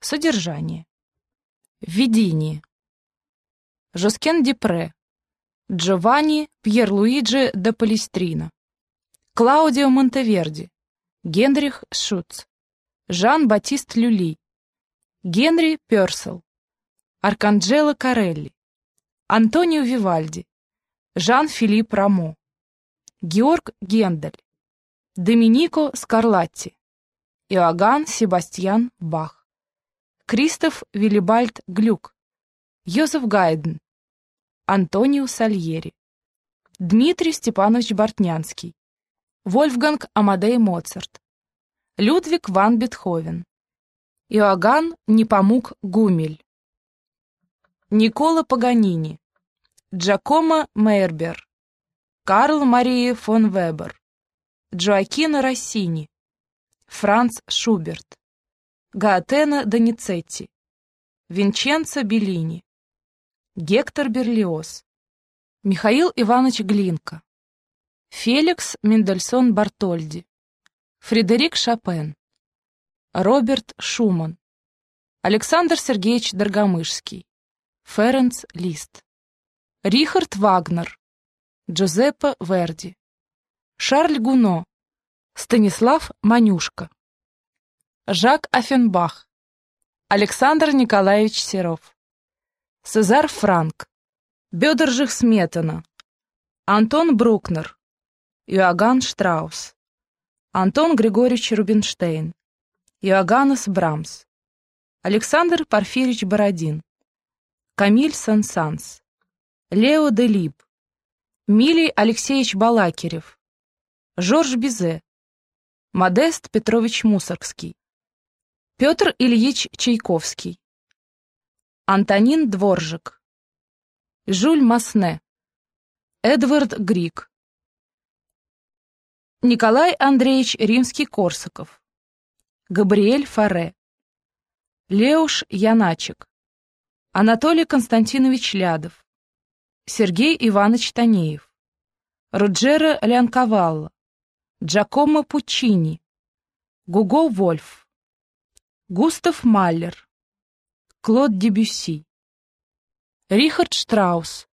Содержание. Введение. Жоскен Депре. Джованни Пьерлуиджи де Палестрина. Клаудио Монтеверди. Генрих Шуц. Жан-Батист Люли. Генри Персел. Арканджело Карелли. Антонио Вивальди. Жан-Филипп Рамо. Георг Гендель. Доминико Скарлатти. Иоганн Себастьян Бах. Кристоф Виллибальд Глюк. Йозеф Гайден. Антонио Сальери. Дмитрий Степанович Бортнянский. Вольфганг Амадей Моцарт. Людвиг ван Бетховен. Иоганн Непомук Гумель. Никола Паганини. Джакомо Мейербер. Карл Мария фон Вебер. Джоакино Россини. Франц Шуберт. Гаатена Доницетти. Винченцо Беллини. Гектор Берлиоз. Михаил Иванович Глинка. Феликс Мендельсон Бартольди. Фредерик Шопен. Роберт Шуман. Александр Сергеевич Доргомышский. Ференц Лист. Рихард Вагнер. Джузеппе Верди. Шарль Гуно. Станислав Манюшка. Жак Афенбах. Александр Николаевич Серов. Цезар Франк. Бедержих Сметана. Антон Брукнер. Иоганн Штраус. Антон Григорьевич Рубинштейн. Иоганнес Брамс. Александр Порфирьевич Бородин. Камиль Сансанс. Лео де Либ. Милий Алексеевич Балакирев. Жорж Бизе. Модест Петрович Мусоргский. Петр Ильич Чайковский. Антонин Дворжик. Жюль Масне. Эдвард Грик. Николай Андреевич Римский-Корсаков. Габриэль Фаре. Леуш Яначек. Анатолий Константинович Лядов. Сергей Иванович Танеев. Роджера Лянковалла. Джакомо Пучини, Гуго Вольф, Густав Маллер, Клод Дебюсси, Рихард Штраус,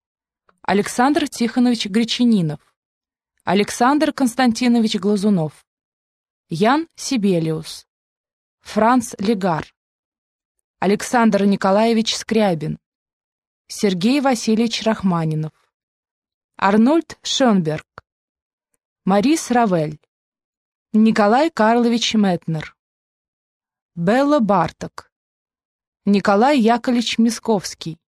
Александр Тихонович Гречанинов, Александр Константинович Глазунов, Ян Сибелиус, Франц Легар, Александр Николаевич Скрябин, Сергей Васильевич Рахманинов, Арнольд Шönberg, Марис Равель, Николай Карлович Метнер, Белла Барток, Николай Яковлевич Мисковский,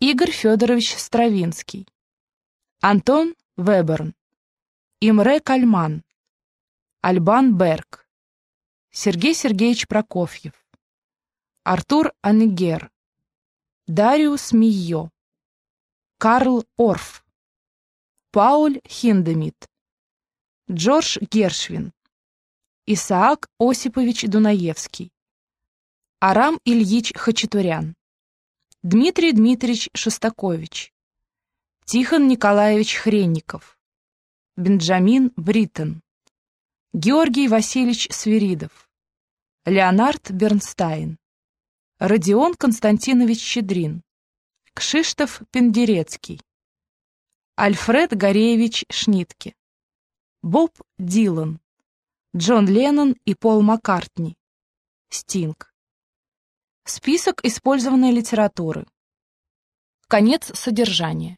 Игорь Федорович Стравинский, Антон Веберн, Имре Кальман, Альбан Берг, Сергей Сергеевич Прокофьев, Артур Анегер, Дариус Мийо, Карл Орф, Пауль Хиндемит, Джордж Гершвин, Исаак Осипович Дунаевский, Арам Ильич Хачатурян, Дмитрий Дмитриевич Шостакович, Тихон Николаевич Хренников, Бенджамин Бриттон, Георгий Васильевич Свиридов, Леонард Бернстайн, Родион Константинович Щедрин, Кшиштоф Пендерецкий, Альфред Гореевич Шнитке, Боб Дилан, Джон Леннон и Пол Маккартни, Стинг. Список использованной литературы. Конец содержания.